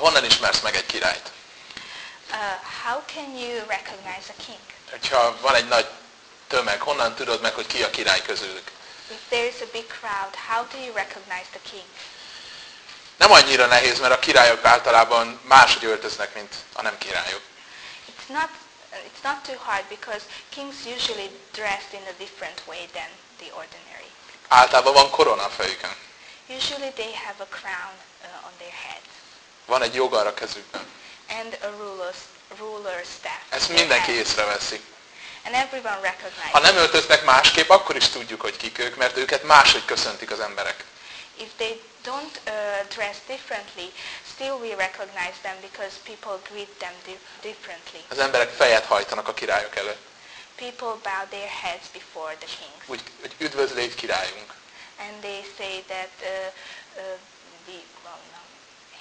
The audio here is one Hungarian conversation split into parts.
Honnan ismersz meg egy királyt? Uh, how can you recognize a king? Hogyha van egy nagy tömeg, honnan tudod meg, hogy ki a király közülük? If there is a big crowd, how do you recognize the king? Nem annyira nehéz, mert a királyok általában máshogy öltöznek, mint a nem királyok. It's not, it's not too hard because kings usually dressed in a different way than the ordinary. Általában van korona a fejükön. Usually they have a crown uh, on their head Van egy jogar a kezükben. and a ruler's, ruler's staff. Ezt mindenki észreveszi. And everyone recognizes. Ha nem öltöznek másképp, akkor is tudjuk, hogy kik ők, mert őket máshogy köszöntik az emberek. If they don't uh, dress differently, still we recognize them because people greet them di- differently. Az emberek fejet hajtanak a királyok előtt. People bow their heads before the kings. Úgy, hogy üdvözlégy királyunk. And they say that uh, uh, the, well, no, hail to our king.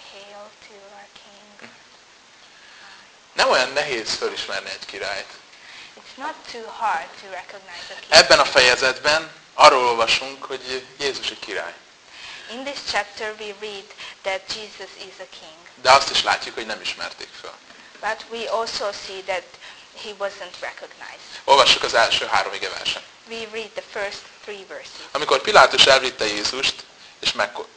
Nem olyan nehéz fölismerni egy királyt. It's not too hard to recognize a king. Ebben a fejezetben arról olvasunk, hogy Jézus egy király. In this chapter we read that Jesus is a king. De azt is látjuk, hogy nem ismerték föl. But we also see that he wasn't recognized. Olvassuk az első három igeverset. We read the first three verses. Amikor Pilátus elvitte Jézust, és akkor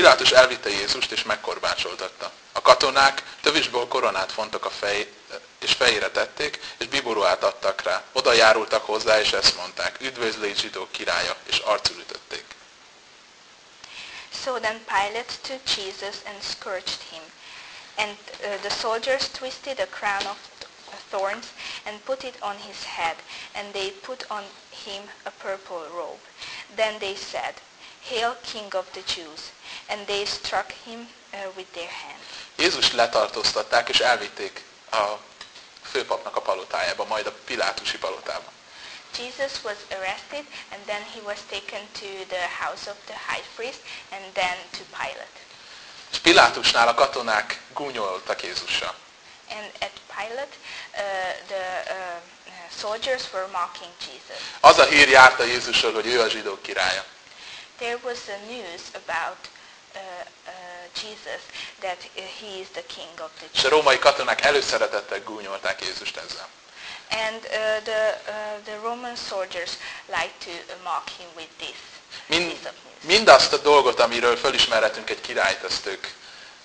Pilátus elvitte Jézust, és megkorbácsoltatta. A katonák tövisből koronát fontak a fej, és fejére tették, és biboruát adtak rá. Oda járultak hozzá, és ezt mondták, üdvözlégy zsidók királya, és arcul ütötték. So then Pilate took Jesus and scourged him. And uh, the soldiers twisted a crown of th- thorns and put it on his head, and they put on him a purple robe. Then they said, Hail, King of the Jews! And they struck him uh, with their hands. Jézus letartóztatták, és elvitték a főpapnak a palotájába, majd a Pilátusi palotába. Jesus was arrested, and then he was taken to the house of the high priest, and then to Pilate. És Pilátusnál a katonák gúnyoltak Jézussal. And at Pilate, uh, the uh, uh, soldiers were mocking Jesus. Az a hír járta Jézusról, hogy ő a zsidók királya. There was a news about Jesus that uh, he is the king of the És a római katonák előszeretettel gúnyolták Jézust ezzel. And uh, the, uh, the Roman soldiers liked to uh, mock him with this Mind, mindazt a dolgot, amiről fölismerhetünk egy királyt, ezt ők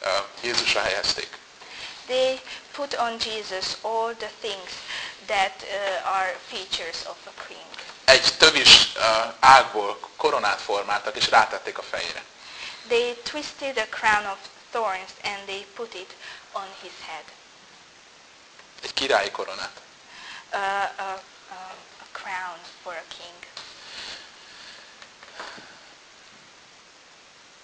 uh, Jézusra helyezték. They put on Jesus all the things that uh, are features of a king. Egy tövis uh, ágból koronát formáltak, és rátették a fejére. They twisted a crown of thorns and they put it on his head. Egy királyi koronát. Uh, a, a, a crown for a king.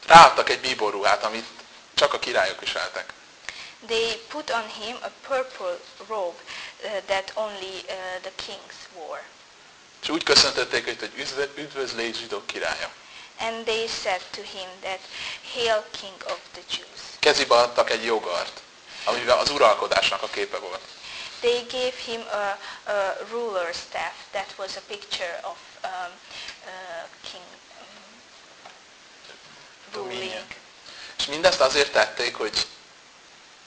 Ráadtak egy bíborruhát, amit csak a királyok viseltek. They put on him a purple robe uh, that only uh, the kings wore. És úgy köszöntötték őt, hogy üdv- üdvözlégy zsidók királya. And they said to him that, Hail King of the Jews. Kezébe adtak egy jogart, amivel az uralkodásnak a képe volt. They gave him a, a ruler's staff that was a picture of um, uh, king um, ruling. És mindezt azért tették, hogy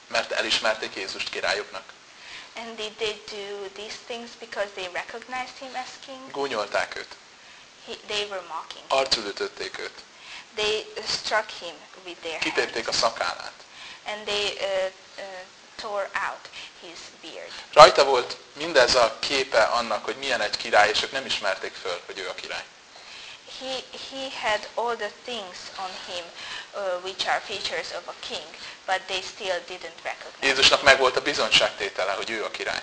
mert elismerték Jézust királyuknak. And did they do these things because they recognized him as king? Gúnyolták őt. He, they were mocking. Ütötték őt. They uh, struck him with their Kitépték a szakállát. And they uh, uh, tore out his beard. Rajta volt mindez a képe annak, hogy milyen egy király, és ők nem ismerték föl, hogy ő a király. He, he had all the things on him uh, which are features of a king, but they still didn't recognize. Jézusnak meg volt a bizonyságtétele, hogy ő a király.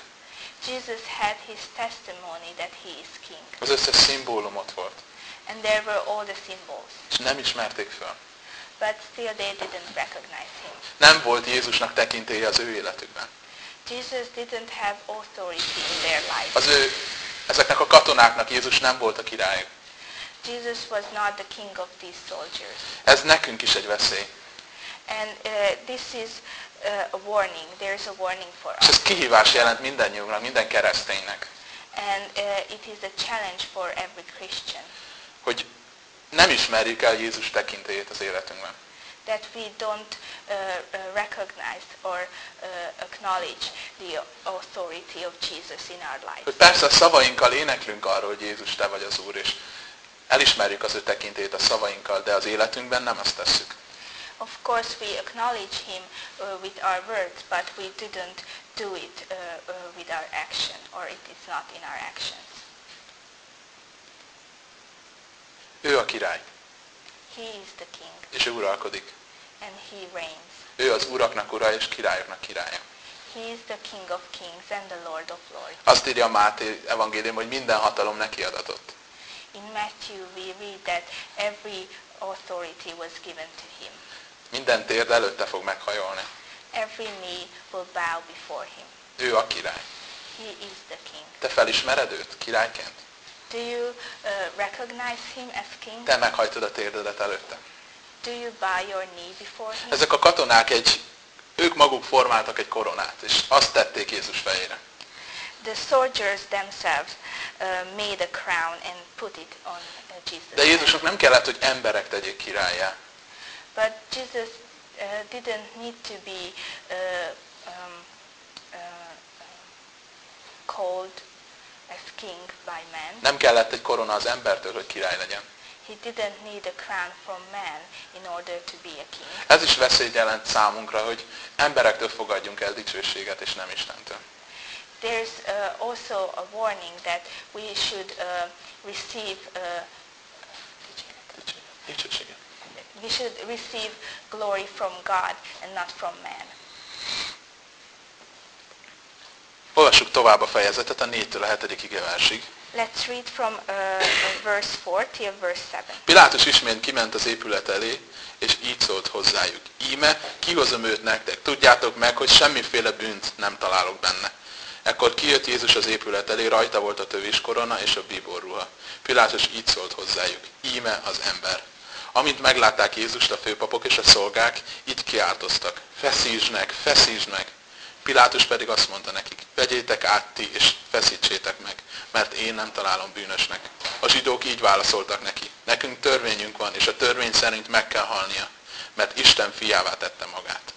Jesus had his testimony that he is king. Az összes szimbólum ott volt. And there were all the symbols, És nem ismerték föl. but still they didn't recognize him. Nem volt Jézusnak tekintélye az ő életükben. Jesus didn't have authority in their life. Az ő, ezeknek a katonáknak Jézus nem volt a királyuk. Jesus was not the king of these soldiers. Ez nekünk is egy veszély. And uh, this is uh, a warning. There's a warning for És us. ez kihívás jelent mindannyiunknak, minden kereszténynek, And uh, it is a challenge for every Christian hogy nem ismerjük el Jézus tekintélyét az életünkben. that we don't uh, uh, recognize or uh, acknowledge the authority of Jesus in our Hogy lives. persze a szavainkkal éneklünk arról, hogy Jézus te vagy az Úr, és elismerjük az ő tekintét a szavainkkal, de az életünkben nem azt tesszük. Of course, we acknowledge Him uh, with our words, but we didn't do it uh, uh, with our action, or it is not in our actions. Ő a király, He is the King, és ő uralkodik. and He reigns. Ő az uraknak ura, és királyoknak királya. He is the King of kings and the Lord of lords. Azt írja a Máté evangélium, hogy minden hatalom neki adatott. In Matthew, we read that every authority was given to Him. Minden térd előtte fog meghajolni. Every knee will bow before Him. Ő a király. He is the King. Te felismered őt királyként? Do you uh, recognize Him as King? Te meghajtod a térdedet előtte. Do you bow your knee before Him? Ezek a katonák egy, ők maguk formáltak egy koronát, és azt tették Jézus fejére. The soldiers themselves uh, made a crown and put it on uh, Jesus. De Jézusnak nem kellett, hogy emberek tegyék királyá. But Jesus uh, didn't need to be uh, um, uh, called as king by man. Nem kellett egy korona az embertől, hogy király legyen. He didn't need a crown from man in order to be a king. Ez is veszélyt jelent számunkra, hogy emberektől fogadjunk el dicsőséget, és nem Istentől. There's uh, also a warning that we should uh, receive uh, Dicsőséget. We should receive glory from God and not from man. Olvassuk tovább a fejezetet a 4-től a 7. igeversig. Let's read from uh, verse 4 till verse 7. Pilátus ismét kiment az épület elé, és így szólt hozzájuk. Íme, kihozom őt nektek, tudjátok meg, hogy semmiféle bűnt nem találok benne. Ekkor kijött Jézus az épület elé, rajta volt a töviskorona és a bíborruha. Pilátus így szólt hozzájuk. Íme az ember. Amint meglátták Jézust a főpapok és a szolgák, így kiáltoztak. Feszítsd meg, feszítsd meg! Pilátus pedig azt mondta nekik, vegyétek át ti és feszítsétek meg, mert én nem találom bűnösnek. A zsidók így válaszoltak neki, nekünk törvényünk van, és a törvény szerint meg kell halnia, mert Isten fiává tette magát.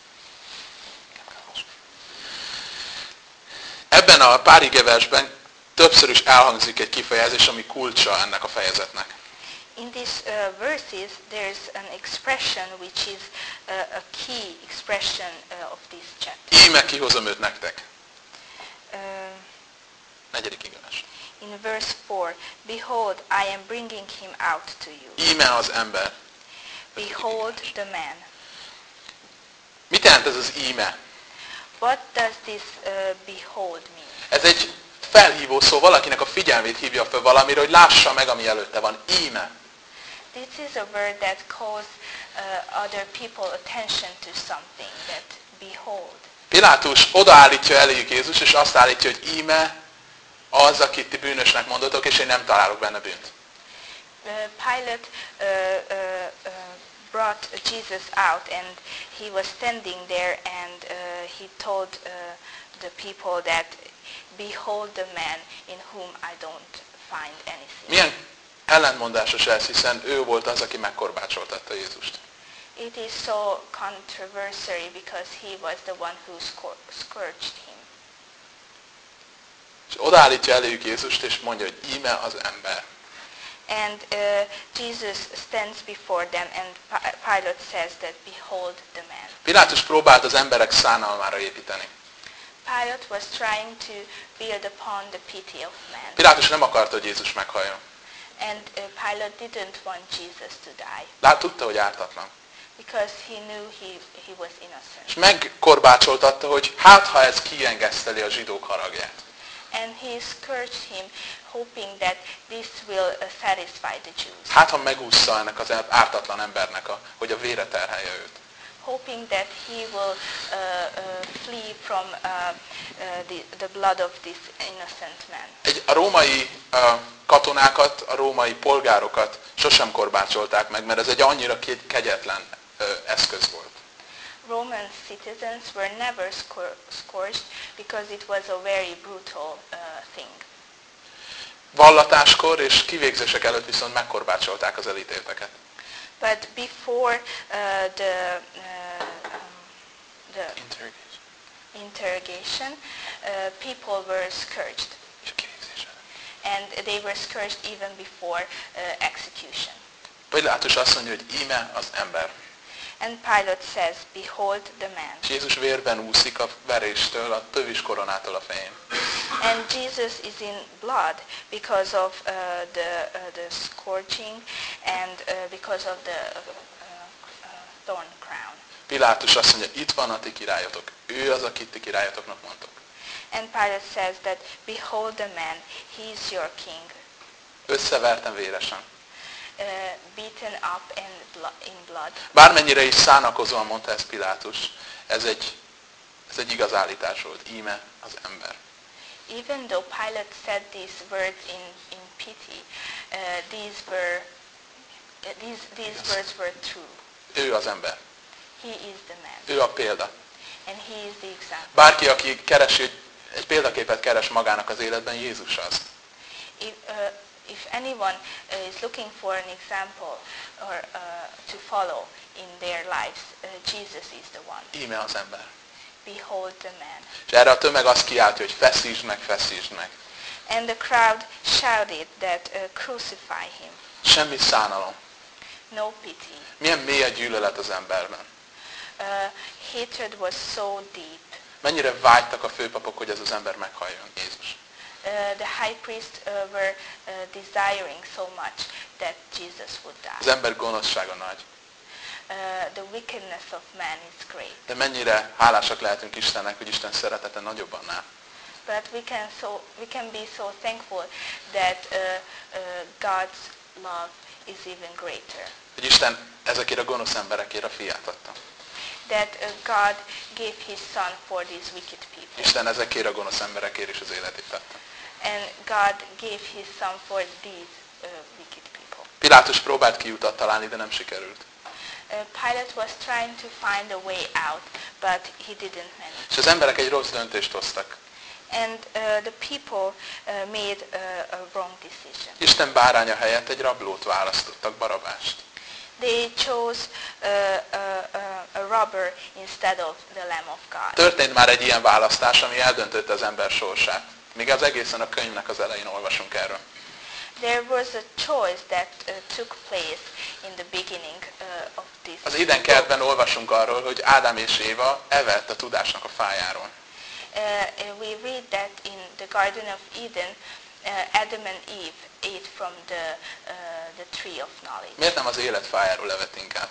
Ebben a pár igeversben többször is elhangzik egy kifejezés, ami kulcsa ennek a fejezetnek. In these uh, verses, there's an expression which is uh, a key expression uh, of this chapter. Íme kihozom őt nektek. Uh, Negyedik igevers. in verse 4, Behold, I am bringing him out to you. Íme az ember. Behold the man. Mit jelent ez az íme? What does this uh, behold mean? Ez egy felhívó szó, valakinek a figyelmét hívja fel valamire, hogy lássa meg, ami előtte van. Íme. This is a word that calls uh, other people attention to something, that behold. Pilátus odaállítja eléjük Jézus, és azt állítja, hogy íme az, akit ti bűnösnek mondotok, és én nem találok benne bűnt. Uh, Pilate uh, uh, uh, brought Jesus out and he was standing there and uh, he told uh, the people that behold the man in whom I don't find anything. Milyen ellentmondásos ez, hiszen ő volt az, aki megkorbácsoltatta Jézust. It is so controversial because he was the one who scourged him. És odaállítja eléjük Jézust, és mondja, hogy íme az ember. And uh, Jesus stands before them and Pi- Pilate says that behold the man. Pilátus próbált az emberek szánalmára építeni. Pilate was trying to build upon the pity of man. Pilátus nem akarta, hogy Jézus meghalljon. And uh, Pilate didn't want Jesus to die Lát, tudta, hogy ártatlan. because he knew he, he was És innocent. megkorbácsoltatta, hogy hát, ha ez kiengeszteli a zsidók haragját. And he scourged him, hoping that this will uh, satisfy the Jews. Hát, ha megúszza ennek az ártatlan embernek, a, hogy a vére terhelje őt. Hoping that he will uh, uh, flee from uh, the, the blood of this innocent man. Egy, a római katonákat, a római polgárokat sosem korbácsolták meg, mert ez egy annyira kegyetlen eszköz volt. Roman citizens were never scourged because it was a very brutal uh, thing. Vallatáskor és kivégzések előtt viszont megkorbácsolták az elítélteket. But before uh, the, uh, the Interrogation. interrogation, uh, people were scourged. And they were scourged even before uh, execution. Azt mondja, hogy íme az ember. And Pilate says, Behold the man. És Jézus vérben úszik a veréstől, a tövis koronától a fején. And Jesus is in blood because of uh, the, uh, the scourging and uh, because of the uh, uh, thorn crown. Pilátus azt mondja, itt van a ti királyotok. Ő az, akit ti királyotoknak mondtok. And Pilate says that, Behold the man, he is your king, Összevertem véresen. Uh, beaten up in, blo- in blood. Bármennyire is szánakozóan mondta ezt Pilátus, ez egy, ez egy igaz állítás volt. Íme az ember. Even though Pilate said these words in, in pity, uh, these were uh, these, these Yes. words were true. Ő az ember. He is the man, Ő a példa. and he is the example. Bárki, aki keresi, egy- egy példaképet keres magának az életben, Jézus az. If, uh, if anyone uh, is looking for an example or uh, to follow in their lives, uh, Jesus is the one. Íme az ember. Behold the man. És erre a tömeg azt kiáltja, hogy feszítsd meg, feszítsd meg. And the crowd shouted that uh, crucify him. Semmi szánalom. No pity. Milyen mély a gyűlölet az emberben. Uh, hatred was so deep. Mennyire vágytak a főpapok, hogy ez az ember meghalljon Jézus. Uh, the high priest uh, were uh, desiring so much that Jesus would Az die. ember gonoszsága nagy. Uh, the wickedness of man is great. De mennyire hálásak lehetünk Istennek, hogy Isten szeretete nagyobb annál. But we can, so, we can be so thankful that uh, uh, God's love is even greater. Hogy Isten ezekért a gonosz emberekért a fiát adta. That uh, God gave his son for these wicked people. Isten ezekért a gonosz emberekért is az életét tette. And God gave his son for these uh, wicked people. Pilátus próbált kiutat találni, de nem sikerült. Uh, Pilate was trying to find a way out, but he didn't manage. És az emberek egy rossz döntést hoztak. And uh, the people uh, made uh, a wrong decision. Isten báránya helyett egy rablót választottak, barabást. They chose uh, a, a, a robber instead of the Lamb of God. Történt már egy ilyen választás, ami eldöntötte az ember sorsát. Még az egészen a könyvnek az elején olvasunk erről. There was a choice that uh, took place in the beginning uh, of this. Az Eden kertben olvasunk arról, hogy Ádám és Éva evett a tudásnak a fájáról. Uh, we read that in the Garden of Eden, uh, Adam and Eve ate from the, uh, the tree of knowledge. Miért nem az élet fájáról evett inkább?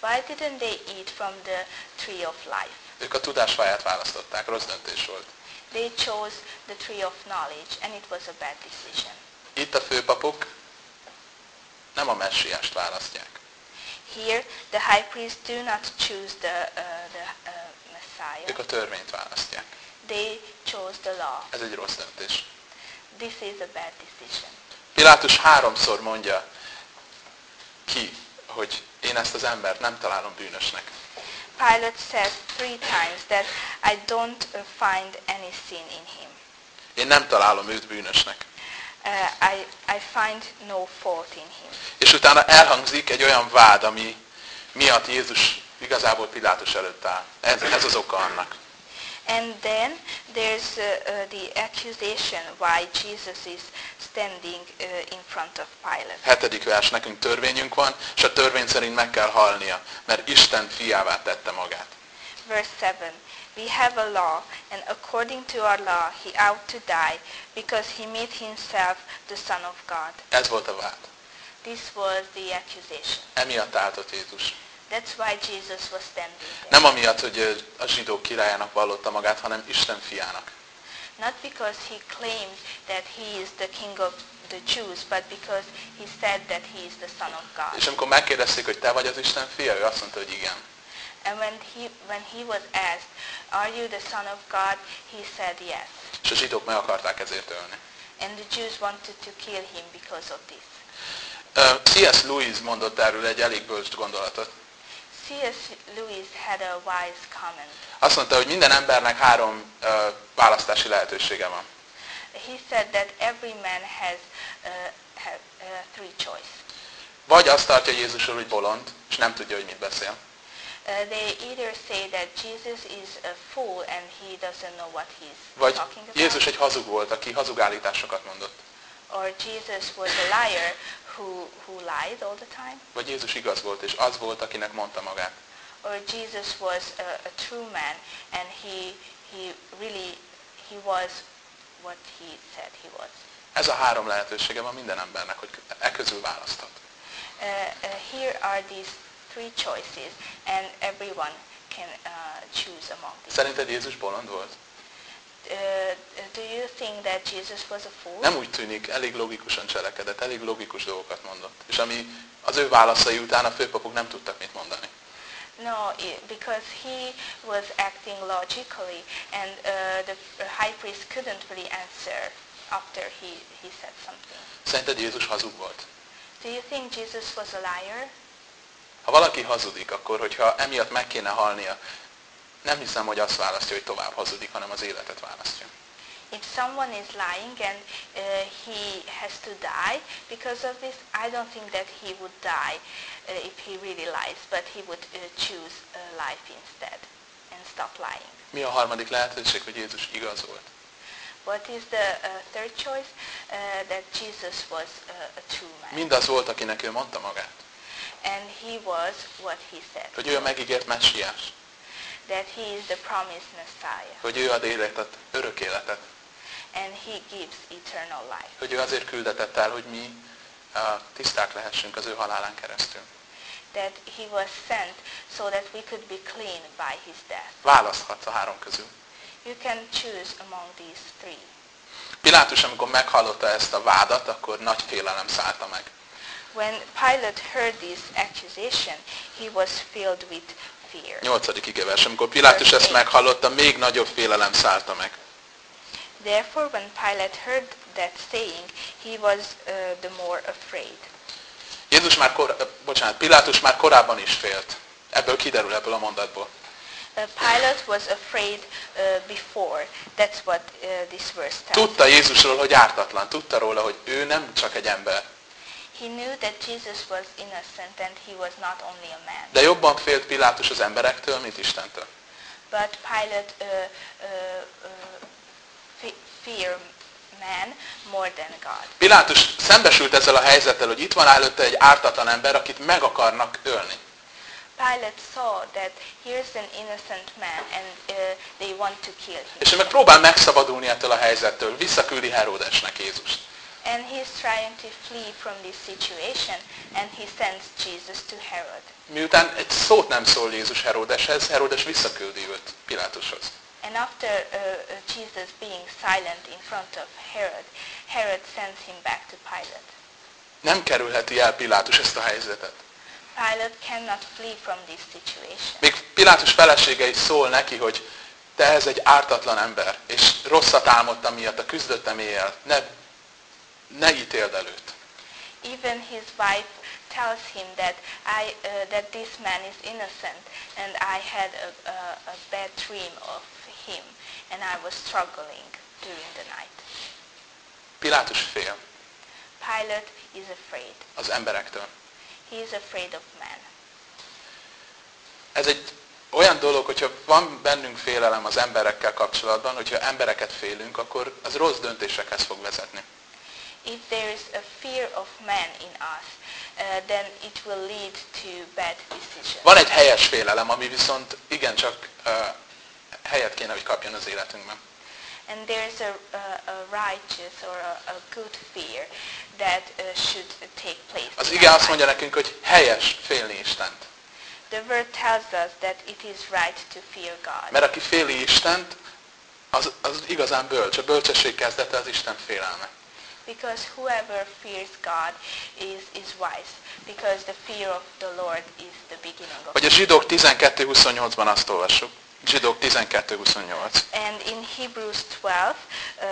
Why didn't they eat from the tree of life? Ők a tudásfáját választották, rossz döntés volt. They chose the tree of knowledge, and it was a bad decision. Itt a főpapok nem a messiást választják. Here, the high priests do not choose the, uh, the uh, Messiah. Ők a törvényt választják. They chose the law. Ez egy rossz döntés. This is a bad decision. Pilátus háromszor mondja ki, hogy én ezt az embert nem találom bűnösnek. Pilate says three times that I don't uh, find any sin in him. Én nem találom őt bűnösnek. Uh, I, I find no fault in him. És utána elhangzik egy olyan vád, ami miatt Jézus igazából Pilátus előtt áll. Ez, ez az oka annak. And then there's uh, uh, the accusation why Jesus is standing uh, in front of Pilate. Hetedik vers, nekünk törvényünk van, és a törvény szerint meg kell halnia, mert Isten fiává tette magát. Verse 7. We have a law, and according to our law he ought to die, because he made himself the Son of God. Ez volt a vád. This was the accusation. Emiatt állt Jézus. That's why Jesus was there. Nem amiatt, hogy a zsidók királyának vallotta magát, hanem Isten fiának. Not because he claimed that he is the king of the Jews, but because he said that he is the Son of God. És amikor megkérdezték, hogy te vagy az Isten fia, ő azt mondta, hogy igen. And when he, when he was asked, are you the Son of God? He said yes. És a zsidók meg akarták ezért ölni. And the Jews wanted to kill him because of this. Ö, C.S. Lewis mondott erről egy elég bölcs gondolatot. C.S. Lewis had a wise comment. Azt mondta, hogy minden embernek három ö, választási lehetősége van. He said that every man has, uh, have, uh, three choice. Vagy azt tartja Jézusról, hogy bolond, és nem tudja, hogy mit beszél. Uh, they either say that Jesus is a fool and he doesn't know what he's Vagy talking about, Jézus egy hazug volt, aki hazugállításokat mondott. or Jesus was a liar who, who lied all the time, Vagy Jézus igaz volt, és az volt, akinek mondta magát. or Jesus was a, a true man and he, he really, he was what he said he was. Ez a három lehetősége van minden embernek, hogy e közül választhat. Uh, uh, here are these three choices and everyone can uh, choose among these. Szerinted Jézus bolond volt? Uh, do you think that Jesus was a fool? Nem úgy tűnik, elég logikusan cselekedett, elég logikus dolgokat mondott. És ami az ő válaszai után a főpapok nem tudtak mit mondani. No, because he was acting logically, and uh, the high priest couldn't really answer after he, he said something. Szerinted Jézus hazug volt? Do you think Jesus was a liar? Ha valaki hazudik, akkor hogyha emiatt meg kéne halnia, nem hiszem, hogy azt választja, hogy tovább hazudik, hanem az életet választja. If someone is lying and uh, he has to die because of this, I don't think that he would die uh, if he really lies, but he would uh, choose uh, life instead and stop lying. Mi a harmadik lehetőség, hogy Jézus igaz volt? What is the uh, third choice? Uh, that Jesus was uh, a true man. Mindaz volt, akinek ő mondta magát. And he was what he said. Hogy ő a megígért messiás. That he is the promised Messiah. Hogy ő ad életet, örök életet. And he gives eternal life. Hogy ő azért küldetett el, hogy mi uh, tiszták lehessünk az ő halálán keresztül. That he was sent so that we could be clean by his death. Választhatsz a három közül. You can choose among these three. Pilátus, amikor meghallotta ezt a vádat, akkor nagy félelem szállta meg. When Pilate heard this accusation, he was filled with. Nyolcadik igevers. Amikor Pilátus ezt meghallotta, még nagyobb félelem szállta meg. Therefore, when Pilate heard that saying, he was uh, the more afraid. Jézus már, kor, bocsánat, Pilátus már korábban is félt. Ebből kiderül, ebből a mondatból. Uh, Pilate was afraid uh, before. That's what uh, this verse tells. Tudta Jézusról, hogy ártatlan. Tudta róla, hogy ő nem csak egy ember. He knew that Jesus was innocent and he was not only a man. De jobban félt Pilátus az emberektől, mint Istentől. But Pilate uh, uh, uh, fe- fear man more than God. Pilátus szembesült ezzel a helyzettel, hogy itt van előtte egy ártatlan ember, akit meg akarnak ölni. Pilate saw that here's an innocent man and uh, they want to kill him. És ő meg próbál megszabadulni ettől a helyzettől. Visszaküldi Heródesnek Jézust. And he's trying to flee from this situation and he sends Jesus to Herod. Miután egy szót nem szól Jézus Heródeshez, Heródes visszaküldi őt Pilátushoz. And after uh, uh, Jesus being silent in front of Herod, Herod sends him back to Pilate. Nem kerülheti el Pilátus ezt a helyzetet. Pilate cannot flee from this situation. Még Pilátus felesége is szól neki, hogy te ez egy ártatlan ember, és rosszat álmodtam miatt, a küzdöttem éjjel, ne, ne ítéld el őt. Even his wife tells him that I uh, that this man is innocent and I had a, a, a bad dream of him and I was struggling during the night. Pilátus fél Pilate is afraid. az emberektől. He is afraid of man. Ez egy olyan dolog, hogyha van bennünk félelem az emberekkel kapcsolatban, hogyha embereket félünk, akkor az rossz döntésekhez fog vezetni. If there is a fear of man in us, uh, then it will lead to bad decisions. Van egy helyes félelem, ami viszont igencsak uh, helyet kéne, hogy kapjon az életünkben. And there's a, a, a righteous or a, a good fear that uh, should take place. Az ige azt mondja nekünk, hogy helyes félni Istent. The word tells us that it is right to fear God. Mert aki féli Istent, az, az igazán bölcs. A bölcsesség kezdete az Isten félelme. Because whoever fears God is, is wise. Because the fear of the Lord is the beginning of Vagy a zsidók 12.28-ban azt olvassuk. Zsidók 12.28. And in Hebrews 12, uh,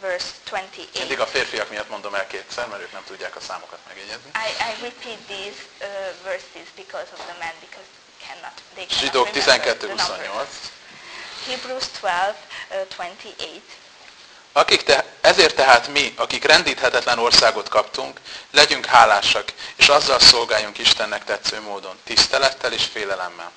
verse 28, Mindig a férfiak miatt mondom el kétszer, mert ők nem tudják a számokat megjegyezni. I, I repeat these uh, verses because of the men, because cannot, they cannot Zsidók remember the 12.28. numbers. Hebrews 12, uh, 28. Akik te, ezért tehát mi, akik rendíthetetlen országot kaptunk, legyünk hálásak, és azzal szolgáljunk Istennek tetsző módon, tisztelettel és félelemmel.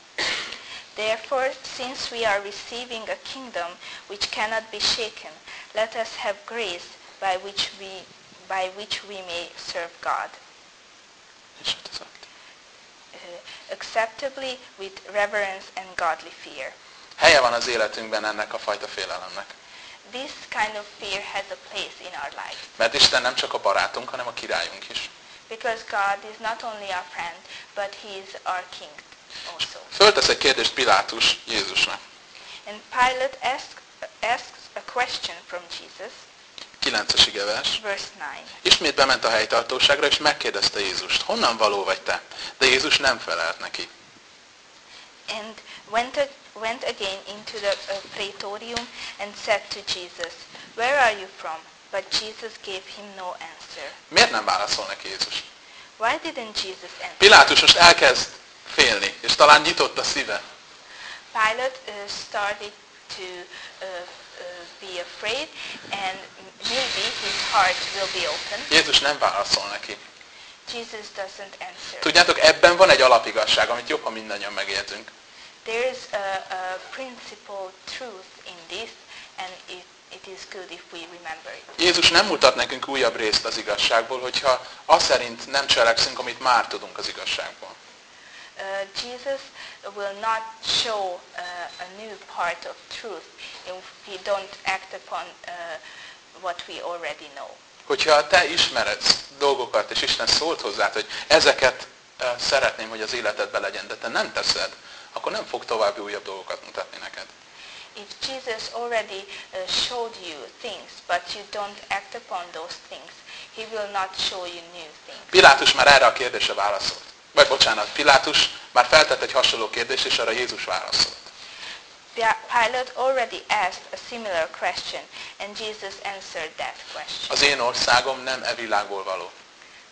Therefore, since we are receiving a kingdom which cannot be shaken, let us have grace by which we, by which we may serve God, hát uh, acceptably with reverence and godly fear. Helye van az életünkben ennek a fajta félelemnek. This kind of fear has a place in our life Mert Isten nem csak a barátunk, hanem a királyunk is. because God is not only our friend, but He is our King also. Föltesz egy kérdést Pilátus Jézusnak. And Pilate asks, asks a question from Jesus, 9-es igevers. verse 9. Ismét bement a helytartóságra, és megkérdezte Jézust, honnan való vagy te? De Jézus nem felelt neki. and went, went again into the uh, praetorium and said to Jesus, Where are you from? But Jesus gave him no answer. Miért nem válaszol neki Jézus? Why didn't Jesus answer? Pilátus most elkezd félni, és talán nyitott a szíve. Pilate uh, started to uh, uh, be afraid and maybe his heart will be open. Jézus nem válaszol neki. Jesus doesn't answer. Tudjátok, ebben van egy alapigazság, amit jobb, ha mindannyian megértünk. There is a, a principal truth in this and it, it is good if we remember it. Jézus nem mutat nekünk újabb részt az igazságból, hogyha azt szerint nem cselekszünk, amit már tudunk az igazságból. Uh, Jesus will not show uh, a new part of truth if we don't act upon uh, what we already know. Hogyha te ismeredsz dolgokat, és Isten szólt hozzád, hogy ezeket eh, szeretném, hogy az életedbe legyen, de te nem teszed, akkor nem fog további újabb dolgokat mutatni neked. If Jesus already uh, showed you things, but you don't act upon those things, he will not show you new things. Pilátus már erre a kérdésre válaszolt. Vagy bocsánat, Pilátus már feltett egy hasonló kérdést, és arra Jézus válaszolt. Pi- Pilate already asked a similar question, and Jesus answered that question. Az én országom nem e világból való.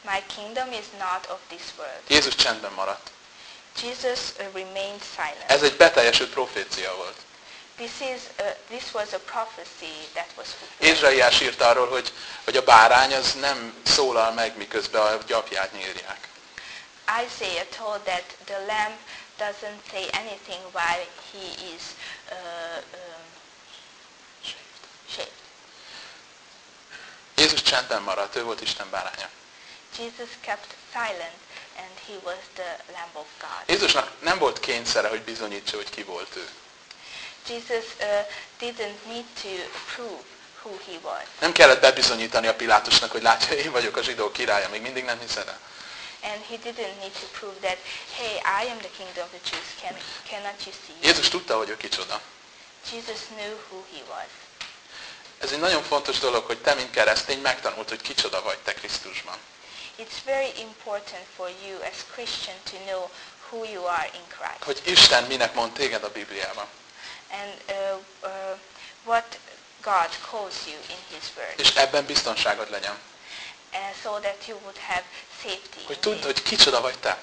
My kingdom is not of this world. Jézus csendben maradt. Jesus uh, remained silent. Ez egy beteljesült profécia volt. This is uh, this was a prophecy that was fulfilled. Ézsaiás írta arról, hogy, hogy a bárány az nem szólal meg, miközben a gyapját nyírják. Isaiah told that the lamb doesn't say anything while he is uh, um, shaved. Jézus csendben maradt, ő volt Isten báránya. Jesus kept silent and he was the lamb of God. Jézusnak nem volt kényszere, hogy bizonyítsa, hogy ki volt ő. Jesus uh, didn't need to prove who he was. Nem kellett bebizonyítani a Pilátusnak, hogy látja, én vagyok a zsidó királya, még mindig nem hiszed el. And he didn't need to prove that, hey, I am the kingdom of the Jews. Can, cannot you see? Jézus tudta, hogy ő kicsoda. Jesus knew who he was. Ez egy nagyon fontos dolog, hogy te, mint keresztény, megtanult, hogy kicsoda vagy te Krisztusban. It's very important for you as Christian to know who you are in Christ. Hogy Isten minek mond téged a Bibliában. and uh, uh, what God calls you in His Word, És ebben biztonságod legyen. and so that you would have safety, Hogy tudd, hogy kicsoda vagy te.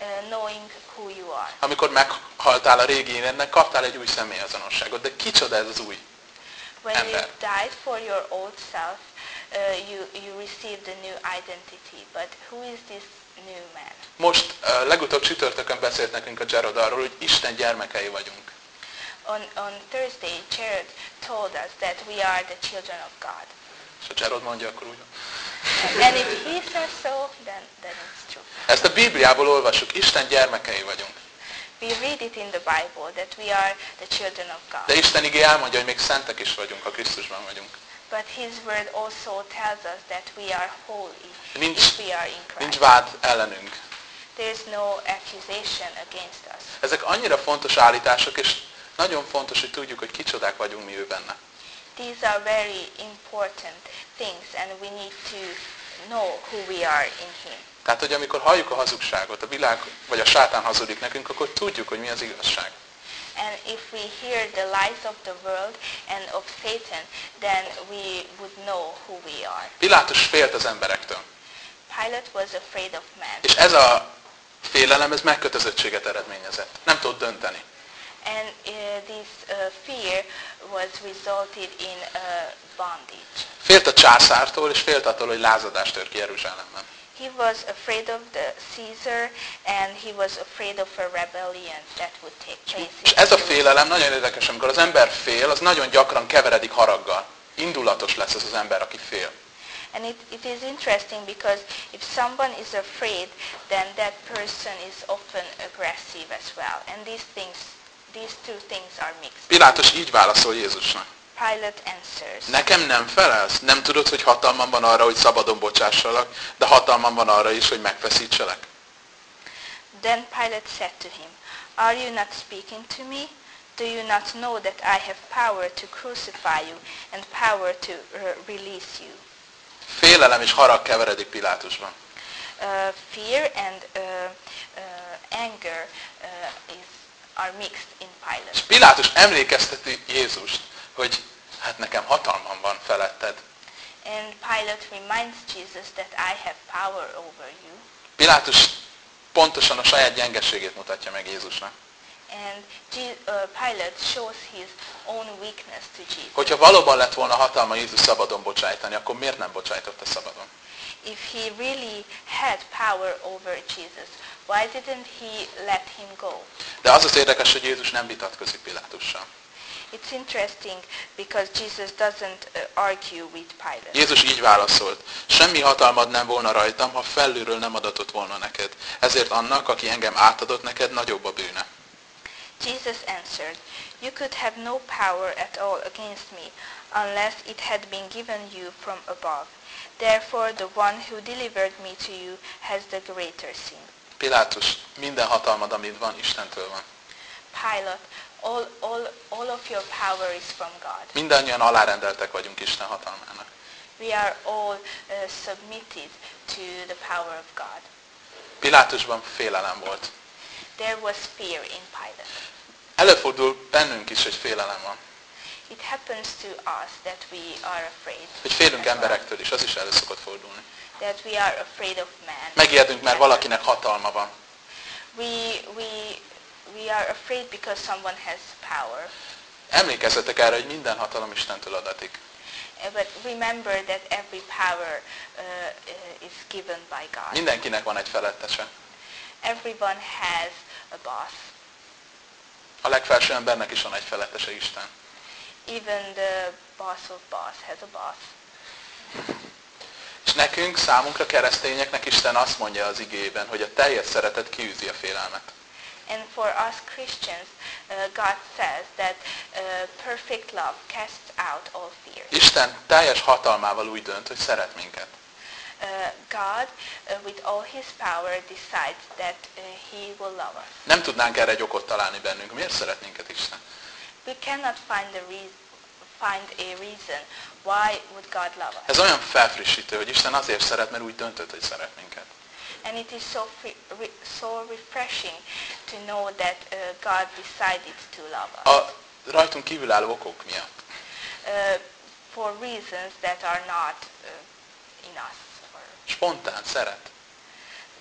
uh, knowing who you are. Amikor meghaltál a régi énednek, kaptál egy új személyazonosságot. De kicsoda ez az új? When you Ember. died for your old self, you you received a new identity. But who is this new man? Most uh, legutóbb csütörtökön beszélt nekünk a Gerard arról, hogy Isten gyermekei vagyunk. On on Thursday, Jared told us that we are the children of God. És a Gerard mondja, akkor úgy. and if he says so, then then it's true. Ezt a Bibliából olvassuk, Isten gyermekei vagyunk. We read it in the Bible that we are the children of God. De Isten igé elmondja, hogy még szentek is vagyunk, ha Krisztusban vagyunk. But His Word also tells us that we are holy Nincs- if we are in Nincs Christ. vád ellenünk. There is no accusation against us. Ezek annyira fontos állítások, és nagyon fontos, hogy tudjuk, hogy kicsodák vagyunk mi ő benne. These are very important things and we need to know who we are in Him. Tehát, hogy amikor halljuk a hazugságot, a világ vagy a sátán hazudik nekünk, akkor tudjuk, hogy mi az igazság. And if we hear the lies of the world and of Satan, then we would know who we are. Pilátus félt az emberektől. Pilate was afraid of man. És ez a félelem, ez megkötözöttséget eredményezett. Nem tud dönteni. And uh, this uh, fear was resulted in uh, bondage. Félt a császártól, és félt attól, hogy lázadás tör ki Jeruzsálemben. He was afraid of the Caesar and he was afraid of a rebellion that would take place. És ez a félelem nagyon érdekes, amikor az ember fél, az nagyon gyakran keveredik haraggal. Indulatos lesz az az ember, aki fél. And it, it is interesting because if someone is afraid, then that person is often aggressive as well. And these things, these two things are mixed. Pilátus így válaszol Jézusnak. Pilate answers, Nekem nem felelsz? Nem tudod, hogy hatalmam van arra, hogy szabadon bocsássalak, de hatalmam van arra is, hogy megfeszítselek? Then Pilate said to him, Are you not speaking to me? Do you not know that I have power to crucify you and power to uh, release you? Félelem és harag keveredik Pilátusban. Uh, fear and uh, uh, anger uh, is, are mixed in Pilate. És Pilátus emlékezteti Jézust, hogy hát nekem hatalmam van feletted. And Pilate reminds Jesus that I have power over you. Pilátus pontosan a saját gyengeségét mutatja meg Jézusnak. And uh, Pilate shows his own weakness to Jesus. Hogyha valóban lett volna hatalma Jézus szabadon bocsájtani, akkor miért nem bocsájtotta szabadon? If he really had power over Jesus, why didn't he let him go? De az az érdekes, hogy Jézus nem vitatkozik Pilátussal. It's interesting because Jesus doesn't uh, argue with Pilate. Jézus így válaszolt, semmi hatalmad nem volna rajtam, ha felülről nem adatott volna neked. Ezért annak, aki engem átadott neked, nagyobb a bűne. Jesus answered, You could have no power at all against me unless it had been given you from above. Therefore the one who delivered me to you has the greater sin. Pilátus, minden hatalmad, amit van, Istentől van. Pilate, all, all, all of your power is from God. Mindannyian alárendeltek vagyunk Isten hatalmának. We are all uh, submitted to the power of God. Pilátusban félelem volt. There was fear in Pilate. Előfordul bennünk is, hogy félelem van. It happens to us that we are afraid. Hogy félünk emberektől is, az is elő szokott fordulni. That we are afraid of man. Megijedünk, mert valakinek hatalma van. We, we, we are afraid because someone has power. Emlékezzetek erre, hogy minden hatalom Istentől adatik. Uh, But remember that every power uh, is given by God. Mindenkinek van egy felettese. Everyone has a boss. A legfelső embernek is van egy felettese Isten. Even the boss of boss has a boss. És nekünk, számunkra keresztényeknek Isten azt mondja az igében, hogy a teljes szeretet kiűzi a félelmet. And for us Christians, uh, God says that uh, perfect love casts out all fear. Isten teljes hatalmával úgy dönt, hogy szeret minket. Uh, God, uh, with all His power, decides that uh, He will love us. Nem tudnánk erre egy okot találni bennünk. Miért szeret minket Isten? We cannot find the reason, find a reason why would God love us. Ez olyan felfrissítő, hogy Isten azért szeret, mert úgy döntött, hogy szeret minket. And it is so re, so refreshing to know that uh, God decided to love us A rajtunk kívülálló okok miatt. uh, for reasons that are not uh, in us or Spontán szeret.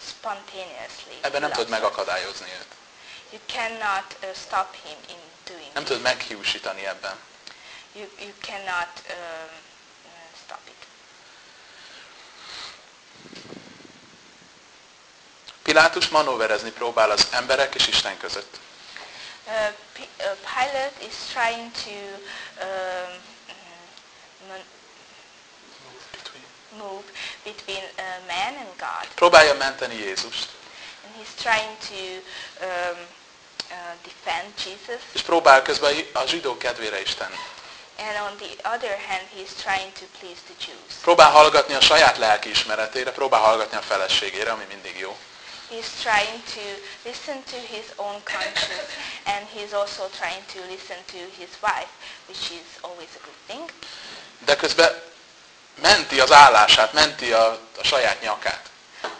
spontaneously. Ebben nem tudod us. megakadályozni őt. You cannot uh, stop him in doing Nem tudod meghiúsítani ebben. You, you cannot um, uh, stop it. Pilátus manóverezni próbál az emberek és Isten között. Uh, uh, Pilate is trying to um, mm, mon- move between uh, man and God. Próbálja menteni Jézust, And he's trying to um, uh, defend Jesus. és próbál közben a zsidó kedvére is tenni. And on the other hand, he's trying to please the Jews. Próbál hallgatni a saját lelki ismeretére, próbál hallgatni a feleségére, ami mindig jó. He's trying to listen to his own conscience and he's also trying to listen to his wife, which is always a good thing. De közben menti az állását, menti a, a saját nyakát.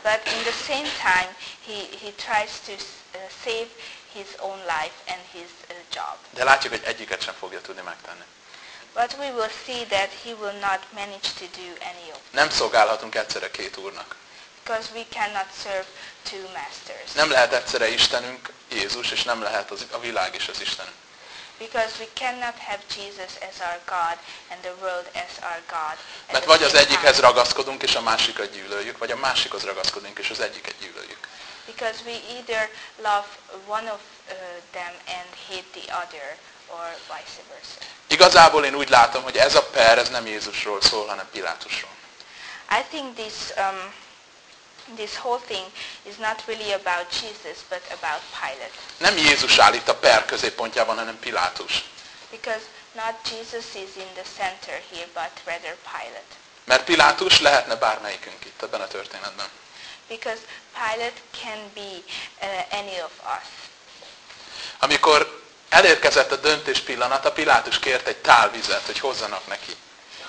But in the same time, he, he tries to uh, save his own life and his uh, job. De látjuk, hogy egyiket sem fogja tudni megtenni. But we will see that he will not manage to do any of Nem szolgálhatunk egyszerre két úrnak. Because we cannot serve two masters. Nem lehet egyszerre Istenünk, Jézus, és nem lehet az, a világ is az Istenünk. Because we cannot have Jesus as our God and the world as our God. Mert vagy az egyikhez ragaszkodunk, és a másikat gyűlöljük, vagy a másikhoz ragaszkodunk, és az egyiket gyűlöljük. Because we either love one of uh, them and hate the other, or vice versa. Igazából én úgy látom, hogy ez a per, ez nem Jézusról szól, hanem Pilátusról. I think this um, this whole thing is not really about Jesus, but about Pilate. Nem Jézus áll itt a per középpontjában, hanem Pilátus. Because not Jesus is in the center here, but rather Pilate. Mert Pilátus lehetne bármelyikünk itt ebben a történetben. Because Pilate can be uh, any of us. Amikor elérkezett a döntés pillanata, Pilátus kért egy tálvizet, hogy hozzanak neki.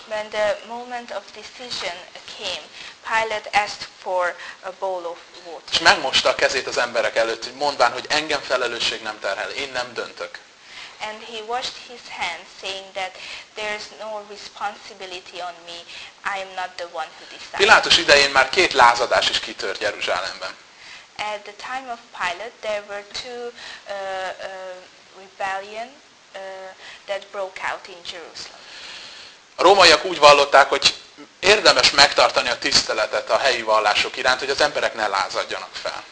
When the moment of decision came, Pilate asked for a bowl of És water. megmosta a kezét az emberek előtt, hogy mondván, hogy engem felelősség nem terhel, én nem döntök. And he washed his hands, saying that there's no responsibility on me. I am not the one who decides. Pilátus idején már két lázadás is kitört Jeruzsálemben. At the time of Pilate, there were two uh, uh, rebellion uh, that broke out in Jerusalem. A rómaiak úgy vallották, hogy érdemes megtartani a tiszteletet a helyi vallások iránt, hogy az emberek ne lázadjanak fel.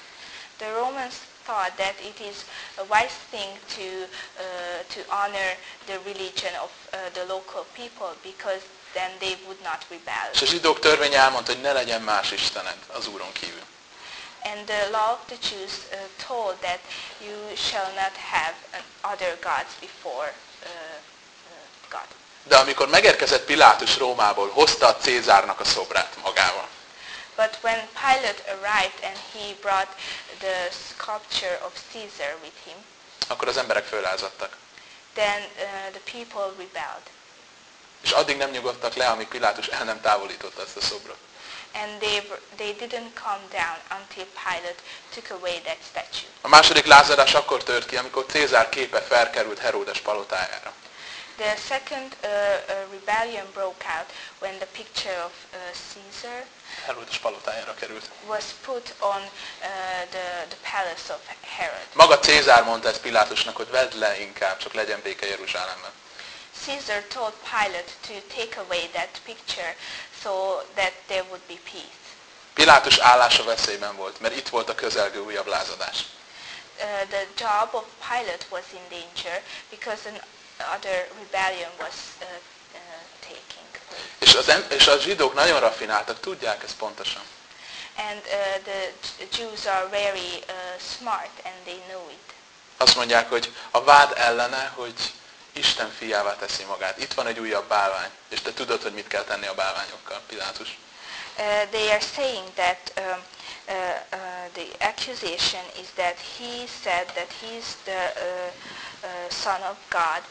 The Romans thought that it is a wise thing to uh, to honor the religion of uh, the local people because then they would not rebel. És a zsidók törvény elmondta, hogy ne legyen más istened az Úron kívül. And the law of the Jews uh, told that you shall not have other gods before uh, uh, God. De amikor megérkezett Pilátus Rómából, hozta a Cézárnak a szobrát magával. But when Pilate arrived and he brought the sculpture of Caesar with him, Akkor az emberek fölázadtak. then uh, the people rebelled. És addig nem nyugodtak le, amíg Pilátus el nem távolította ezt a szobrot. And they, they didn't calm down until Pilate took away that statue. A második lázadás akkor tört ki, amikor Cézár képe felkerült Heródes palotájára. The second uh, uh, rebellion broke out when the picture of uh, Caesar Heródes palotájára került. was put on the, the palace of Herod. Maga Cézár mondta ezt Pilátusnak, hogy vedd le inkább, csak legyen béke Jeruzsálemben. Caesar told Pilate to take away that picture so that there would be peace. Pilátus állása veszélyben volt, mert itt volt a közelgő újabb lázadás. Uh, the job of Pilate was in danger because another rebellion was uh, uh, taking place. És, az, és a zsidók nagyon raffináltak, tudják ezt pontosan. And uh, the Jews are very uh, smart and they know it. Azt mondják, hogy a vád ellene, hogy Isten fiává teszi magát. Itt van egy újabb bálvány, és te tudod, hogy mit kell tenni a bálványokkal, Pilátus. Uh, they are saying that um, uh, uh, the accusation is that he said that he's the uh, uh, son of God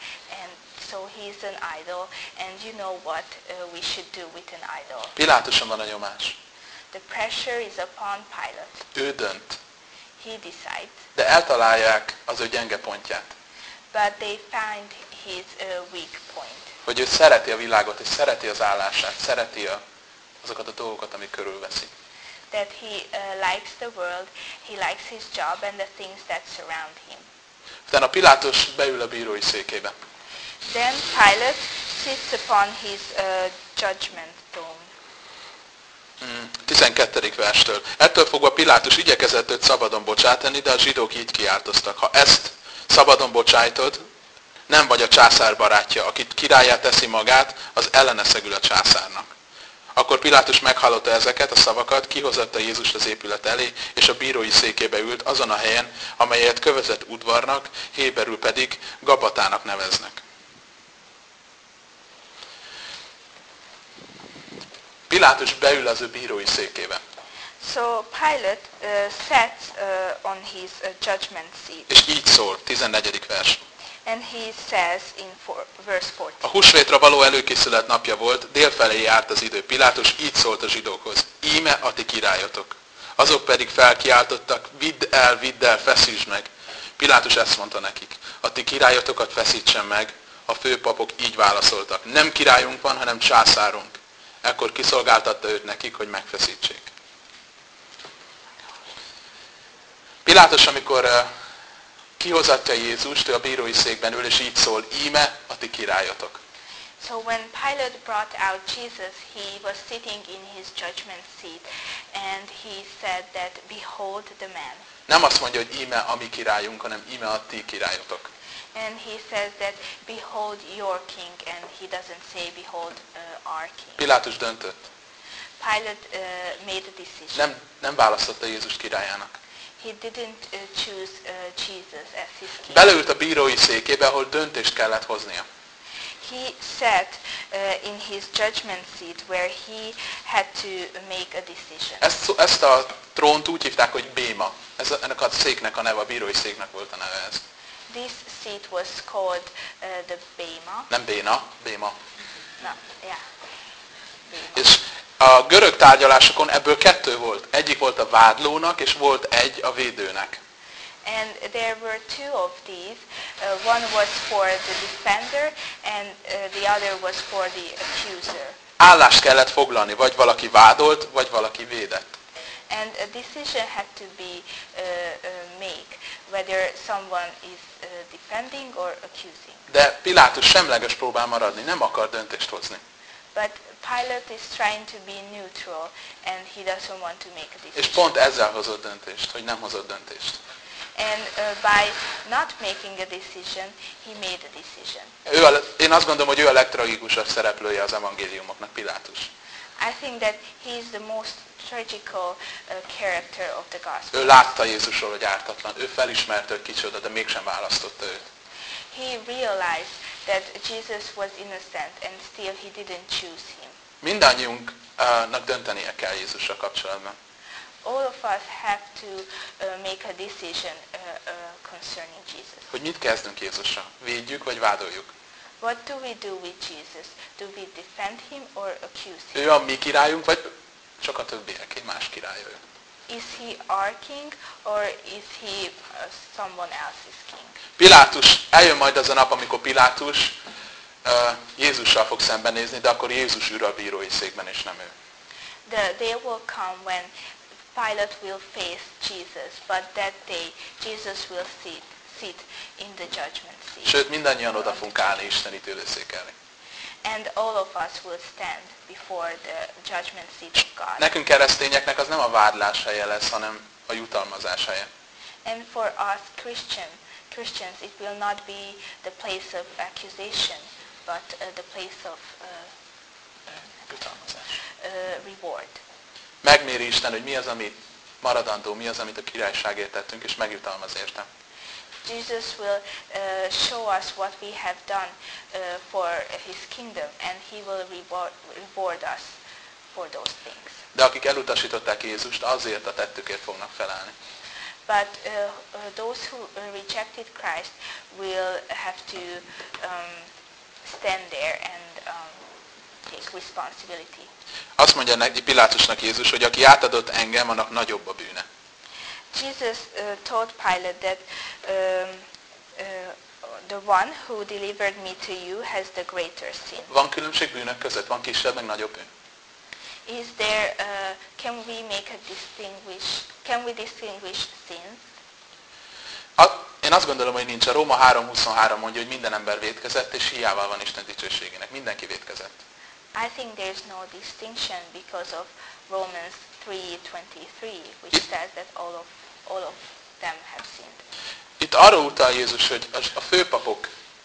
and so he's an idol and you know what we should do with an idol. Pilátuson van a nyomás. The pressure is upon Pilate. Ő dönt. He decides, De eltalálják az ő gyenge pontját. but they find his weak point. Hogy ő szereti a világot, és szereti az állását, szereti a, azokat a dolgokat, amik körülveszik. That he uh, likes the world, he likes his job and the things that surround him. Utána Pilátus beül a bírói székébe. Then Pilate sits upon his uh, judgment throne. Mm, 12. verstől. Ettől fogva Pilátus igyekezett őt szabadon bocsátani, de a zsidók így kiáltoztak. Ha ezt szabadon bocsájtod, nem vagy a császár barátja, akit királyá teszi magát, az ellene szegül a császárnak. Akkor Pilátus meghallotta ezeket a szavakat, kihozatta Jézust az épület elé, és a bírói székébe ült azon a helyen, amelyet kövezett udvarnak, héberül pedig Gabatának neveznek. Pilátus beül az ő bírói székébe. So Pilate uh, sat uh, on his uh, judgment seat, És így szól, 14. vers. And he says in for, verse 14, A húsvétra való előkészület napja volt, délfelé járt az idő. Pilátus így szólt a zsidókhoz. Íme a ti királyotok. Azok pedig felkiáltottak, vidd el, vidd el, feszítsd meg. Pilátus ezt mondta nekik. A ti királyotokat feszítsen meg. A főpapok így válaszoltak. Nem királyunk van, hanem császárunk. Ekkor kiszolgáltatta őt nekik, hogy megfeszítsék. Pilátus, amikor kihozatja Jézust, ő a bírói székben ül, és így szól, íme a ti királyotok. So when Pilate brought out Jesus, he was sitting in his judgment seat, and he said that, Behold the man. Nem azt mondja, hogy íme a mi királyunk, hanem íme a ti királyotok. And he says that, Behold your king, and he doesn't say, Behold uh, our king. Pilátus döntött. Pilate uh, made a decision. Nem, nem választotta Jézus királyának. He didn't uh, choose uh, Jesus as his king. Beleült a bírói székébe, ahol döntést kellett hoznia. He sat uh, in his judgment seat where he had to make a decision. Ezt, ezt a trónt úgy hívták, hogy Béma. Ez, ennek a széknek a neve, a bírói széknek volt a neve ez. This seat was called uh, the Bema. Nem Béna, Béma. No, yeah. Bema. És a görög tárgyalásokon ebből kettő volt. Egyik volt a vádlónak, és volt egy a védőnek. And there were two of these. Uh, one was for the defender and uh, the other was for the accuser. Állást kellett foglalni, vagy valaki vádolt, vagy valaki védett. And a decision had to be uh, uh, made whether someone is uh, defending or accusing. De Pilátus semleges próbál maradni, nem akar döntést hozni. But Pilate is trying to be neutral and he doesn't want to make a És decision. pont ezzel hozott döntést, hogy nem hozott döntést. And uh, by not making a decision, he made a decision. Ő a, én azt gondolom, hogy ő a legtragikusabb szereplője az evangéliumoknak, Pilátus. I think that he is the most tragical uh, character of the Ő gospel. látta Jézusról, hogy ártatlan. Ő felismerte, hogy kicsoda, de mégsem választotta őt. He realized that Jesus was innocent and still he didn't choose him. Mindannyiunknak döntenie kell Jézussal kapcsolatban. All of us have to uh, make a decision uh, uh, concerning Jesus. Hogy mit kezdünk Jézussal? Védjük vagy vádoljuk? What do we do with Jesus? Do we defend him or accuse him? Ő a mi királyunk, vagy csak a többieké, más király ő? Is he our king or is he someone else's king? Pilátus, eljön majd az a nap, amikor Pilátus Jézussal fog szembenézni, de akkor Jézus ül a bírói székben, és nem ő. The day will come when Pilate will face Jesus, but that day Jesus will sit, sit in the judgment seat. Sőt, mindannyian oda fogunk állni Isten ítélőszékelni. And all of us will stand before the judgment seat of God. Nekünk keresztényeknek az nem a vádlás helye lesz, hanem a jutalmazás helye. And for us Christian, Christians, it will not be the place of accusation, but uh, the place of uh, uh, reward. Megméri Isten, hogy mi az, ami maradandó, mi az, amit a királyságért tettünk, és megjutalmaz érte. Jesus will uh, show us what we have done uh, for his kingdom, and he will reward, reward us for those things. De akik elutasították Jézust, azért a tettükért fognak felállni. But uh, uh, those who uh, rejected Christ will have to um, stand there and um, take responsibility. Azt mondja neki Pilátusnak Jézus, hogy aki átadott engem, annak nagyobb a bűne. Jesus uh, told Pilate that um, uh, the one who delivered me to you has the greater sin. Van különbség bűnök között? Van kisebb, meg nagyobb bűn? Is there, uh, can we make a distinguish, can we distinguish sins? A, én azt gondolom, hogy nincs. A Róma 3.23 mondja, hogy minden ember vétkezett, és hiával van Isten dicsőségének. Mindenki vétkezett. I think there's no distinction because of Romans 3.23, which says that all of, all of them have sinned. Itt arra utal Jézus, hogy a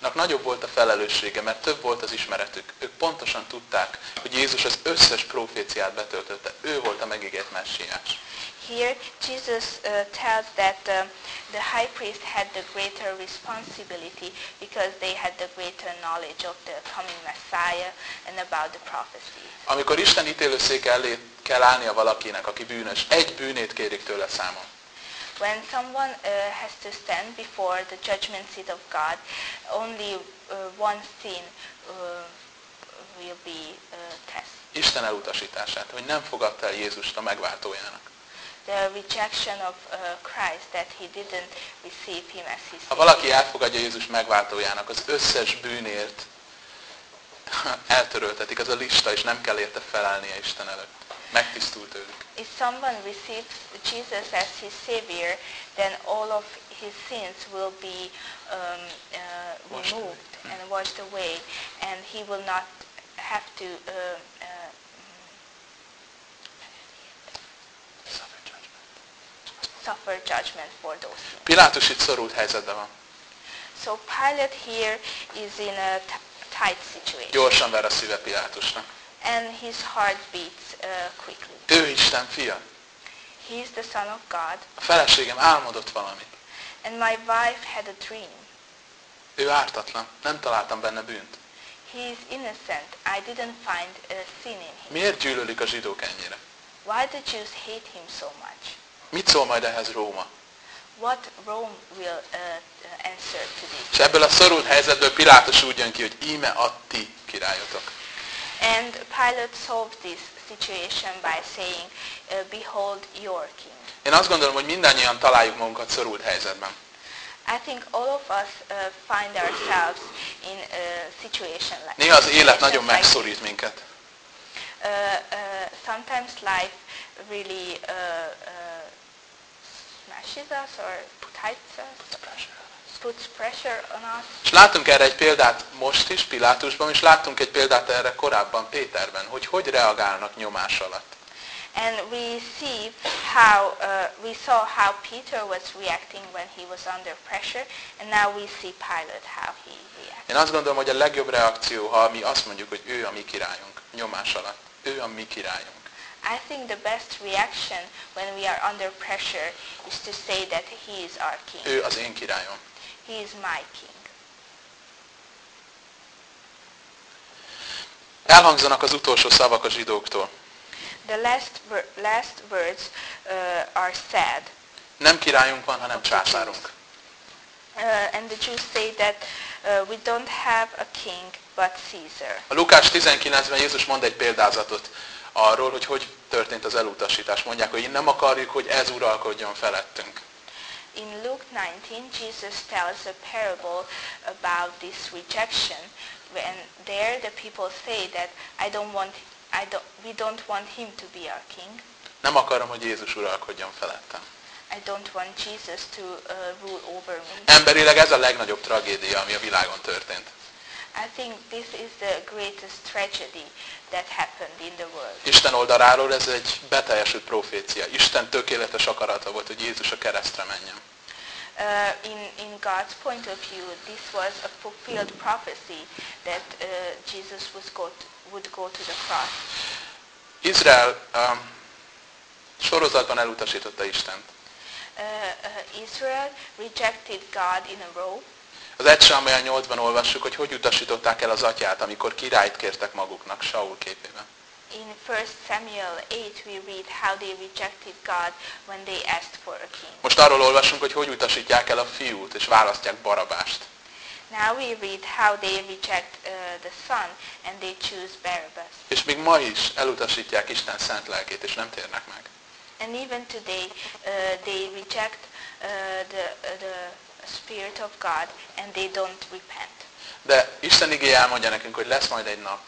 főpapoknak nagyobb volt a felelőssége, mert több volt az ismeretük. Ők pontosan tudták, hogy Jézus az összes proféciát betöltötte. Ő volt a megígért messiás. Here, Jesus uh, tells that uh, the high priest had the greater responsibility because they had the greater knowledge of the coming Messiah and about the prophecies. Amikor Isten ítélőszék elé kell állnia valakinek, aki bűnös, egy bűnét kérik tőle számon. When someone uh, has to stand before the judgment seat of God, only uh, one sin uh, will be uh, test. Isten elutasítását, hogy nem fogadta el Jézust a megváltójának. The rejection of uh, Christ, that he didn't receive him as his Ha valaki elfogadja Jézus megváltójának, az összes bűnért eltöröltetik, ez a lista, és nem kell érte felállnia Isten előtt. Megtisztult ők. If someone receives Jesus as his Savior, then all of his sins will be um, uh, removed and washed away, and he will not have to uh, uh, suffer judgment for those sins. Pilátus itt szorult helyzetben van. So Pilate here is in a tight situation, Gyorsan ver a szíve Pilátusnak. And his heart beats uh, quickly. Ő Isten fia. He is the Son of God, A feleségem álmodott valamit. and my wife had a dream. Ő ártatlan. Nem találtam benne bűnt. He is innocent. I didn't find a sin in him. Miért gyűlölik a zsidók ennyire? Why the Jews hate him so much? Mit szól majd ehhez Róma? What Rome will uh, uh, answer to this? És ebből a szorult helyzetből Pilátus úgy jön ki, hogy íme a ti királyotok. And Pilate solved this situation by saying, uh, Behold your king. Én azt gondolom, hogy mindannyian találjuk magunkat szorult helyzetben. I think all of us uh, find ourselves in a situation like Néha az élet nagyon like megszorít minket. Uh, uh, sometimes life really uh, uh, smashes us or puts us, És láttunk erre egy példát most is, Pilátusban, és láttunk egy példát erre korábban, Péterben, hogy hogy reagálnak nyomás alatt. And we see how uh, we saw how Peter was reacting when he was under pressure, and now we see Pilate how he reacts. Én azt gondolom, hogy a legjobb reakció, ha mi azt mondjuk, hogy ő a mi királyunk, nyomás alatt. Ő a mi királyunk. I think the best reaction when we are under pressure is to say that he is our king. Ő az én királyom. He is my king. Elhangzanak az utolsó szavak a zsidóktól. The last, last words uh, are sad. Nem királyunk van, hanem császárunk. Uh, and the Jews say that uh, we don't have a king but Caesar. A Lukás 19-ben Jézus mond egy példázatot arról, hogy hogy történt az elutasítás. Mondják, hogy nem akarjuk, hogy ez uralkodjon felettünk. In Luke 19, Jesus tells a parable about this rejection, and there the people say that I don't want, I don't, we don't want him to be our king. Nem akarom, hogy Jézus uralkodjon felettem. I don't want Jesus to uh, rule over me. Emberileg ez a legnagyobb tragédia, ami a világon történt. I think this is the greatest tragedy that happened in the world. Isten oldaláról ez egy beteljesült profécia. Isten tökéletes akarata volt, hogy Jézus a keresztre menjen. Uh, in, in God's point of view, this was a fulfilled prophecy that uh, Jesus was go to, would go to the cross. Izrael um, sorozatban elutasította Istent. Uh, uh, Israel rejected God in a row. Az 1 Sámuel 8-ban olvassuk, hogy hogy utasították el az atyát, amikor királyt kértek maguknak Saul képében. In 1 Samuel 8, we read how they rejected God when they asked for a king. Most arról olvasunk, hogy hogy utasítják el a fiút, és választják Barabást. Now we read how they reject uh, the son and they choose Barabbas. És még ma is elutasítják Isten szent lelkét, és nem térnek meg. And even today, uh, they reject uh, the, the Spirit of God and they don't repent. De Isten igéje elmondja nekünk, hogy lesz majd egy nap,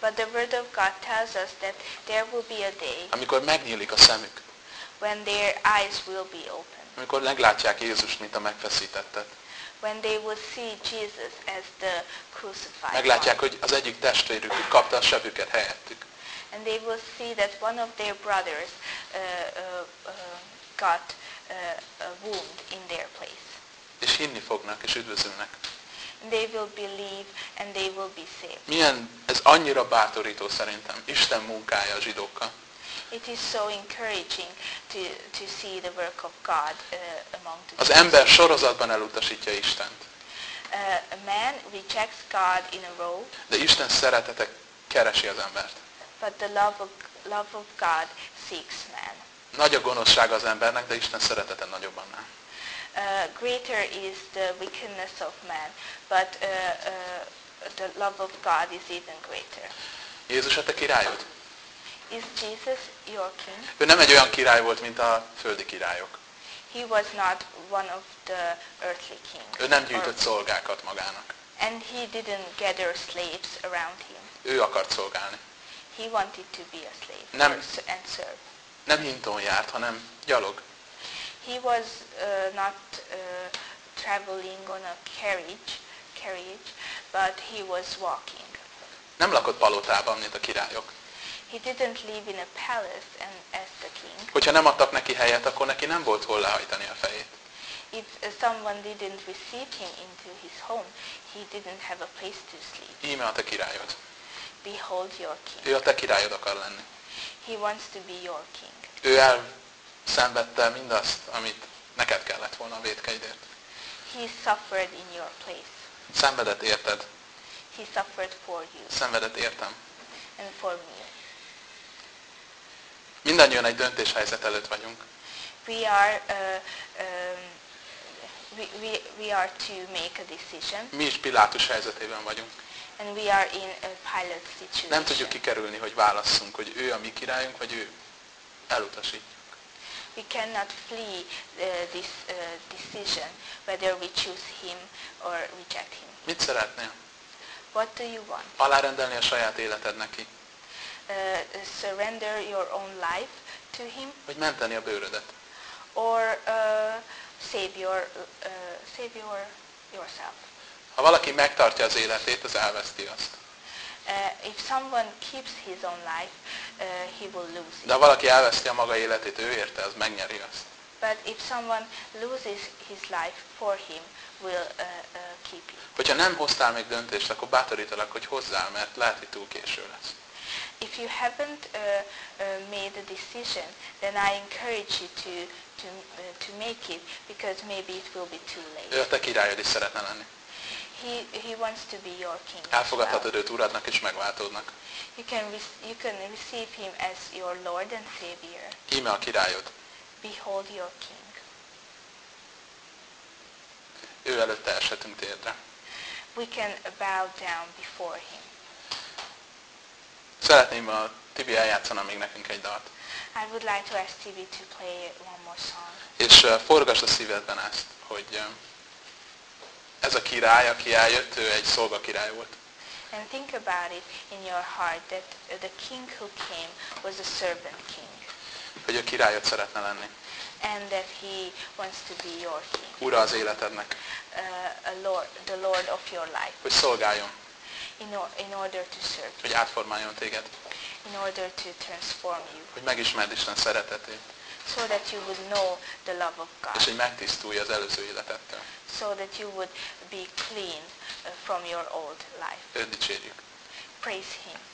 But the Word of God tells us that there will be a day amikor megnyílik a szemük, when their eyes will be open, amikor meglátják Jézust, mint a megfeszítettet. when they will see Jesus as the crucified Meglátják, hogy az egyik testvérük kapta a sebüket helyettük. And they will see that one of their brothers uh, uh, uh, got uh, a wound in their place. És hinni fognak, és üdvözülnek. They will believe and they will be saved. Milyen, ez annyira bátorító szerintem, Isten munkája a zsidókkal. It is so encouraging to, to see the work of God uh, among the Az ember sorozatban elutasítja Istent, Uh, a man rejects God in a row, de Isten szeretete keresi az embert. but the love of, love of God seeks man. Nagy a gonoszsága az embernek, de Isten szeretete nagyobb annál. Uh, greater is the wickedness of man, but uh, uh, the love of God is even greater. Jézus a te királyod? Is Jesus your king? Ő nem egy olyan király volt, mint a földi királyok. He was not one of the earthly kings. Ő nem gyűjtött szolgákat magának. and he didn't gather slaves around him. Ő akart szolgálni. He wanted to be a slave Nem. and serve. Nem hintón járt, hanem gyalog. He was uh, not uh, traveling on a carriage, carriage, but he was walking. Nem lakott palotában, mint a királyok. He didn't live in a palace and as the king. Hogyha nem adtak neki helyet, akkor neki nem volt hol lehajtani a fejét. If uh, someone didn't receive him into his home, he didn't have a place to sleep. Íme a te királyod. Behold your king. Ő a te királyod akar lenni. He wants to be your king. Ő elszenvedte mindazt, amit neked kellett volna a védkeidért. He suffered in your place. Szenvedett érted, He suffered for you szenvedett értem. and for me. Mindannyian egy döntéshelyzet előtt vagyunk. We are uh, um, we, we, we are to make a decision Mi is Pilátus helyzetében vagyunk. and we are in a pilot situation. Nem tudjuk kikerülni, hogy válasszunk, hogy ő a mi királyunk, vagy ő elutasít. We cannot flee uh, this uh, decision whether we choose him or reject him. Mit szeretnél? What do you want? Alárendelni a saját életed neki? Uh, surrender your own life to him Vagy menteni a bőrödet? or uh, save your uh, save your yourself? Ha valaki megtartja az életét, az elveszti azt. Uh, if someone keeps his own life, uh, he will lose it. De ha valaki elveszti a maga életét, ő érte, az megnyeri azt. But if someone loses his life for him, will uh, uh, keep it. Hogyha nem hoztál még döntést, akkor bátorítalak, hogy hozzál, mert lehet, hogy túl késő lesz. If you haven't uh, uh, made a decision, then I encourage you to to uh, to make it because maybe it will be too Ő late. a te királyod is szeretne lenni. He he wants to be your king. Elfogadhatod őt uradnak és megváltódnak. You can you can receive him as your Lord and Savior. Íme a királyod. Behold your King. Ő előtte eshetünk térdre. We can bow down before him. Szeretném a Tibi eljátszana még nekünk egy dalt. I would like to ask TV to play one more song. És uh, forgasd a szívedben ezt, hogy uh, ez a király, aki eljött, ő egy szolga király volt. And think about it in your heart that the king who came was a servant king. Hogy ő királyot szeretne lenni. And that he wants to be your king. Ura az életednek. Uh, a Lord, the Lord of your life. Hogy szolgáljon. In, or, in order to serve Hogy átformáljon téged. In order to transform you. Hogy megismerd Isten szeretetét. So that you would know the love of És God. hogy megtisztulj az előző életettől. So that you would be clean uh, from your old life. Őt dicsérjük. Praise him.